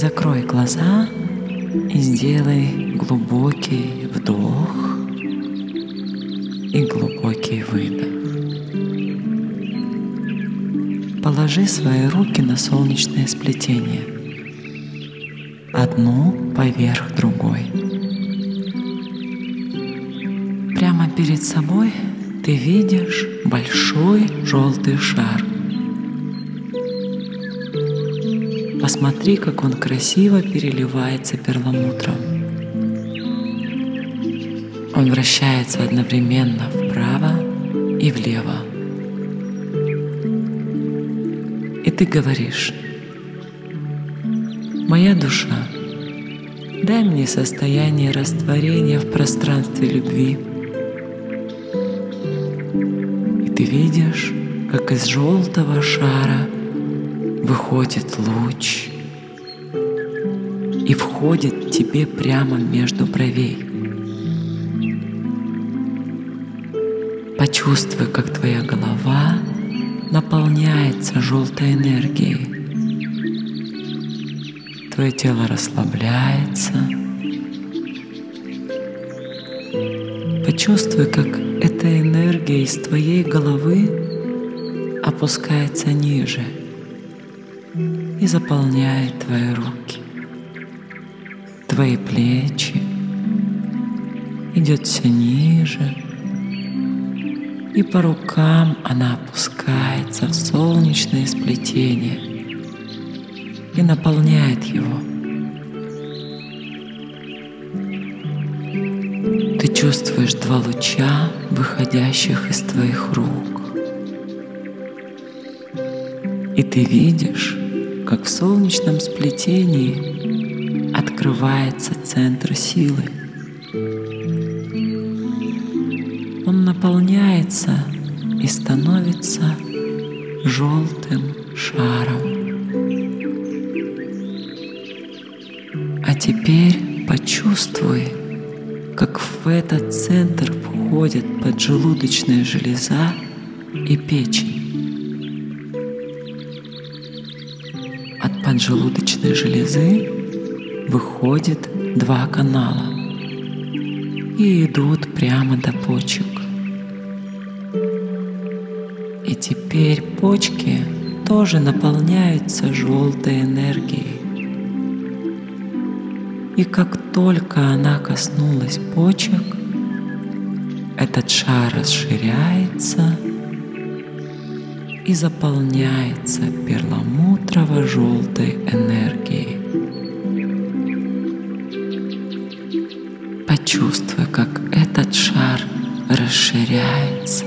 Закрой глаза и сделай глубокий вдох и глубокий выдох. Положи свои руки на солнечное сплетение, одну поверх другой. Прямо перед собой ты видишь большой желтый шар. Посмотри, как он красиво переливается перламутром. Он вращается одновременно вправо и влево. И ты говоришь, «Моя душа, дай мне состояние растворения в пространстве любви». И ты видишь, как из желтого шара – выходит луч и входит тебе прямо между бровей. Почувствуй, как твоя голова наполняется желтой энергией. Твое тело расслабляется. Почувствуй, как эта энергия из твоей головы опускается ниже – и заполняет твои руки, твои плечи, идет все ниже, и по рукам она опускается в солнечное сплетение и наполняет его. Ты чувствуешь два луча, выходящих из твоих рук. И ты видишь, как в солнечном сплетении открывается центр силы. Он наполняется и становится желтым шаром. А теперь почувствуй, как в этот центр входит поджелудочная железа и печень. Поджелудочной железы выходит два канала и идут прямо до почек. И теперь почки тоже наполняются желтой энергией. И как только она коснулась почек, этот шар расширяется – и заполняется перламутрово-желтой энергией. Почувствуй, как этот шар расширяется.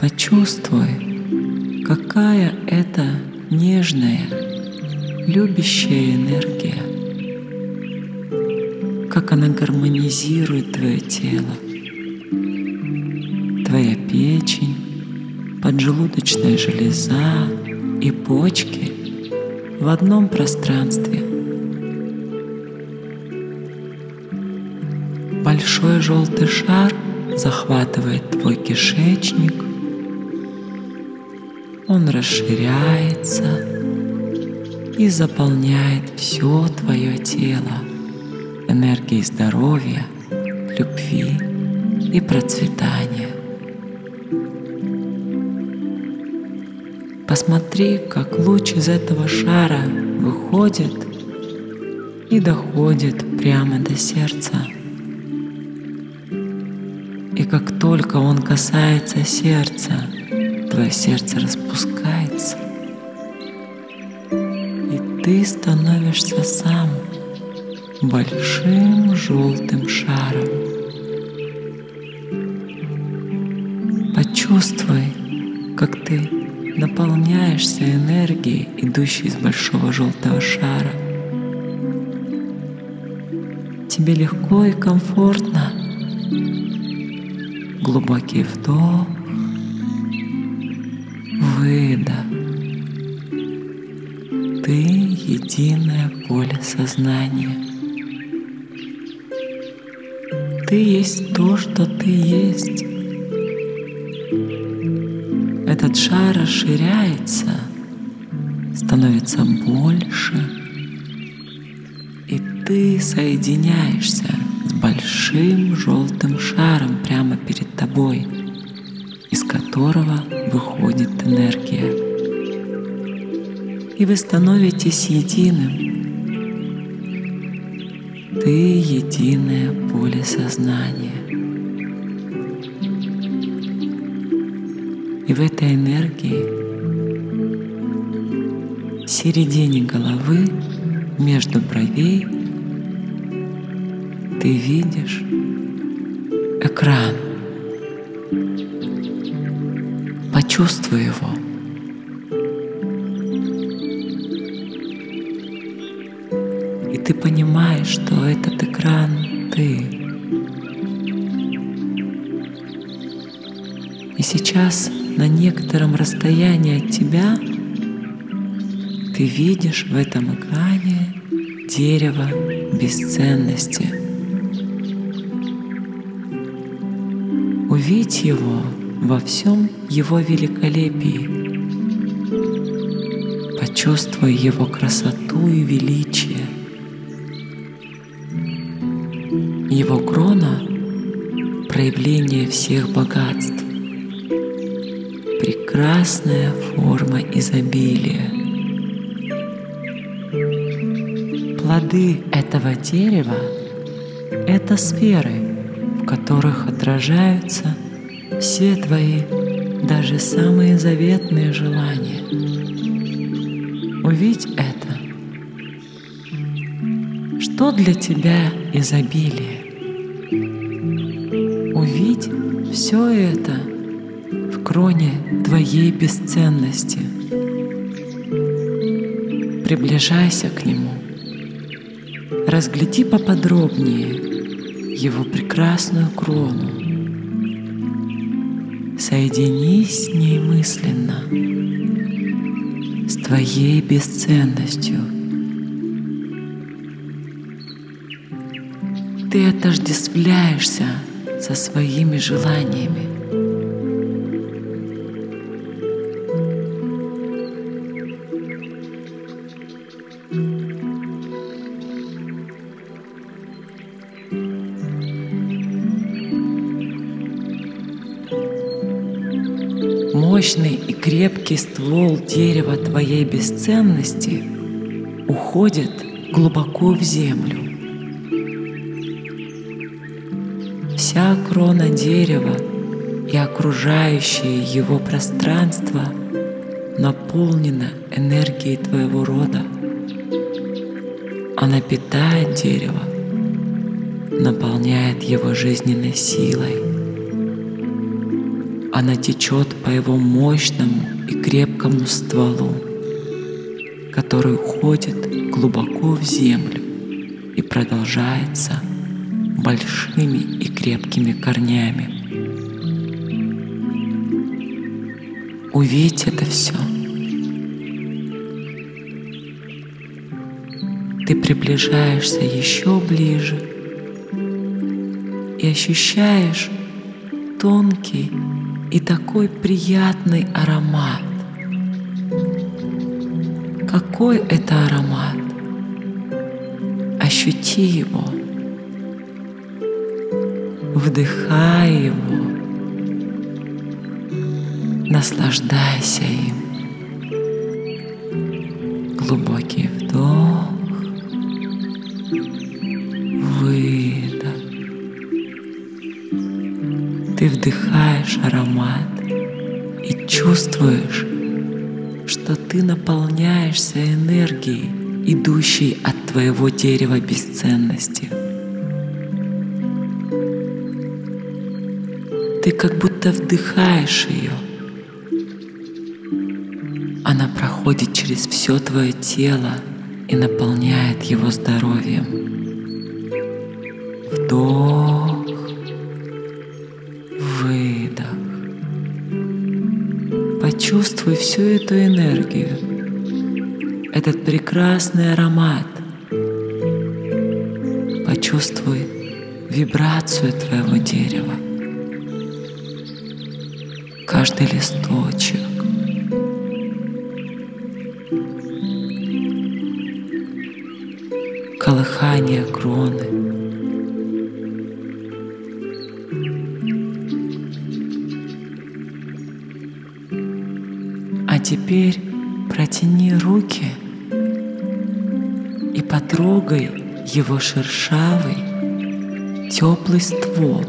Почувствуй, какая это нежная, любящая энергия, как она гармонизирует твое тело поджелудочная железа и почки в одном пространстве. Большой желтый шар захватывает твой кишечник, он расширяется и заполняет все твое тело энергией здоровья, любви и процветания. Посмотри, как луч из этого шара выходит и доходит прямо до сердца. И как только он касается сердца, твое сердце распускается, и ты становишься сам большим желтым шаром. Почувствуй, как ты наполняешься энергией, идущей из большого желтого шара. Тебе легко и комфортно. Глубокий вдох, выдох. Ты единое поле сознания. Ты есть то, что ты есть. Этот шар расширяется становится больше, и ты соединяешься с большим желтым шаром прямо перед тобой, из которого выходит энергия. И вы становитесь единым. Ты единое поле сознания. И в этой энергии, в середине головы, между бровей, ты видишь экран. Почувствуй его. И ты понимаешь, что этот экран ты. И сейчас на некотором расстоянии от тебя ты видишь в этом экране дерево бесценности. Увидь его во всем его великолепии. Почувствуй его красоту и величие. Его крона — проявление всех богатств прекрасная форма изобилия. Плоды этого дерева — это сферы, в которых отражаются все твои, даже самые заветные желания. Увидь это. Что для тебя изобилие? Увидь все это — кроне твоей бесценности. Приближайся к Нему. Разгляди поподробнее Его прекрасную крону. Соединись с ней мысленно, с твоей бесценностью. Ты отождествляешься со своими желаниями. Крепкий ствол дерева твоей бесценности уходит глубоко в землю. Вся крона дерева и окружающее его пространство наполнено энергией твоего рода. Она питает дерево, наполняет его жизненной силой она течет по его мощному и крепкому стволу, который уходит глубоко в землю и продолжается большими и крепкими корнями. Увидь это все. Ты приближаешься еще ближе и ощущаешь тонкий и такой приятный аромат. Какой это аромат? Ощути его. Вдыхай его. Наслаждайся им. Глубокий Ты вдыхаешь аромат и чувствуешь, что ты наполняешься энергией, идущей от твоего дерева бесценности. Ты как будто вдыхаешь ее. Она проходит через все твое тело и наполняет его здоровьем. Вдох. Почувствуй всю эту энергию, этот прекрасный аромат. Почувствуй вибрацию твоего дерева. Каждый листочек, колыхание кроны — А теперь протяни руки и потрогай его шершавый, теплый ствол.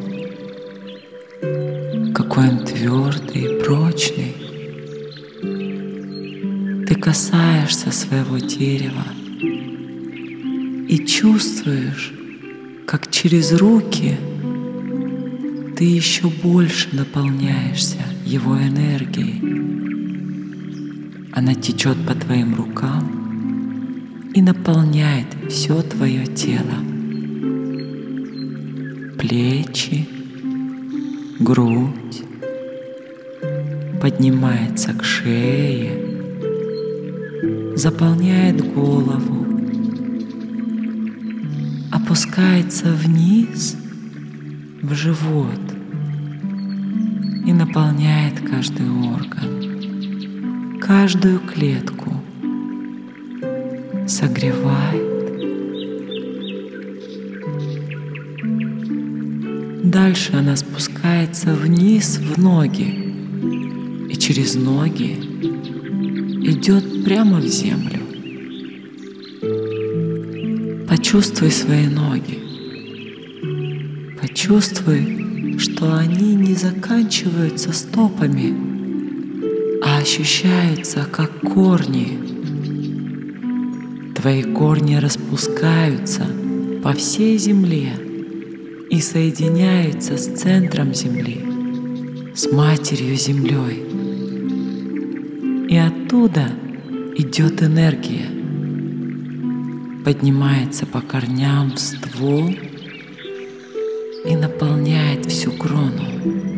Какой он твердый и прочный. Ты касаешься своего дерева и чувствуешь, как через руки ты еще больше наполняешься его энергией. Она течет по твоим рукам и наполняет все твое тело. Плечи, грудь, поднимается к шее, заполняет голову, опускается вниз в живот и наполняет каждый орган, каждую клетку, согревает. Дальше она спускается вниз в ноги и через ноги идет прямо в землю. Почувствуй свои ноги. Почувствуй, что они не заканчиваются стопами, ощущаются как корни. Твои корни распускаются по всей земле и соединяются с центром земли, с матерью землей. И оттуда идет энергия, поднимается по корням в ствол и наполняет всю крону.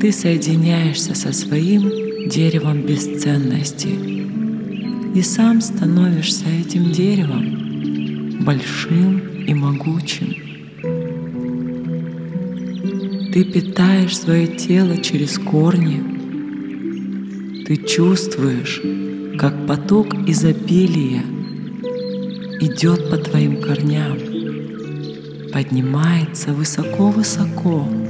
Ты соединяешься со своим деревом бесценности и сам становишься этим деревом большим и могучим. Ты питаешь свое тело через корни. Ты чувствуешь, как поток изобилия идет по твоим корням, поднимается высоко-высоко к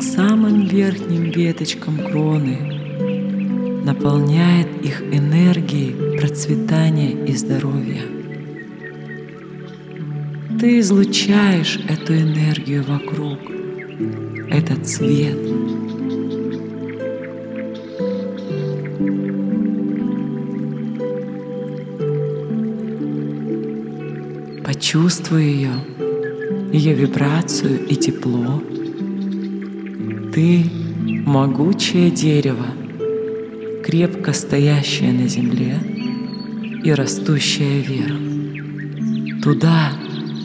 самым верхним веточкам кроны, наполняет их энергией процветания и здоровья. Ты излучаешь эту энергию вокруг, этот свет. Почувствуй ее, ее вибрацию и тепло. Ты могучее дерево, крепко стоящее на земле и растущее вверх. Туда,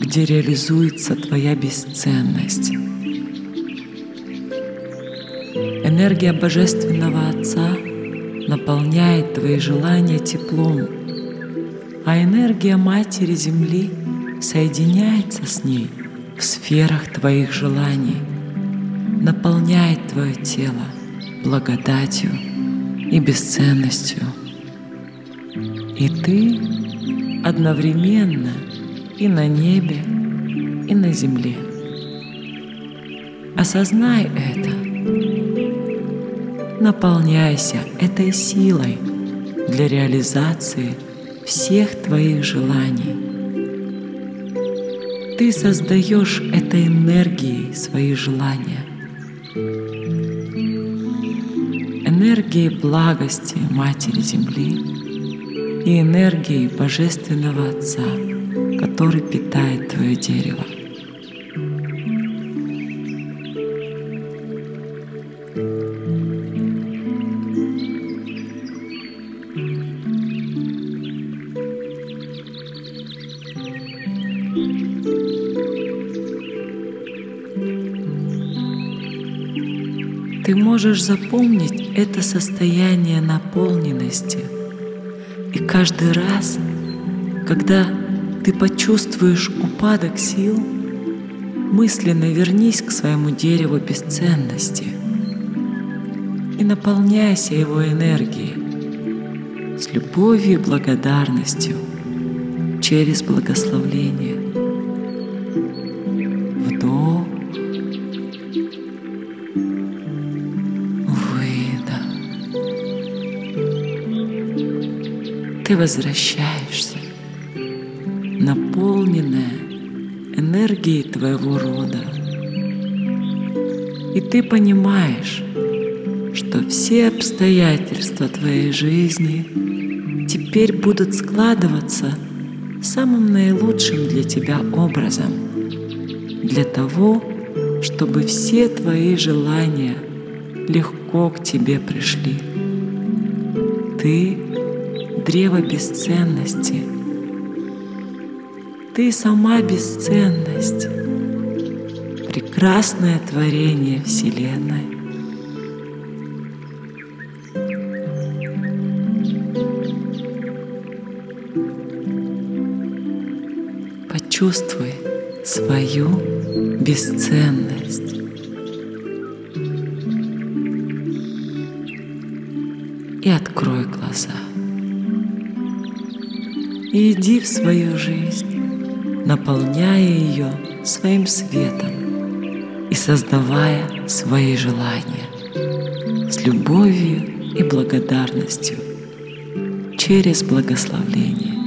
где реализуется твоя бесценность. Энергия Божественного Отца наполняет твои желания теплом, а энергия Матери Земли соединяется с ней в сферах твоих желаний, наполняет твое тело благодатью и бесценностью. И ты одновременно – и на небе, и на земле. Осознай это. Наполняйся этой силой для реализации всех твоих желаний. Ты создаешь этой энергией свои желания. Энергией благости Матери Земли и энергией Божественного Отца – который питает твое дерево. Ты можешь запомнить это состояние наполненности. И каждый раз, когда ты почувствуешь упадок сил, мысленно вернись к своему дереву бесценности и наполняйся его энергией с любовью и благодарностью через благословление. Возвращаешься, наполненная энергией твоего рода. И ты понимаешь, что все обстоятельства твоей жизни теперь будут складываться самым наилучшим для тебя образом, для того, чтобы все твои желания легко к тебе пришли. Ты — древо бесценности. Ты сама бесценность, прекрасное творение Вселенной. Почувствуй свою бесценность. И открой глаза. И иди в свою жизнь, наполняя ее своим светом и создавая свои желания с любовью и благодарностью через благословление.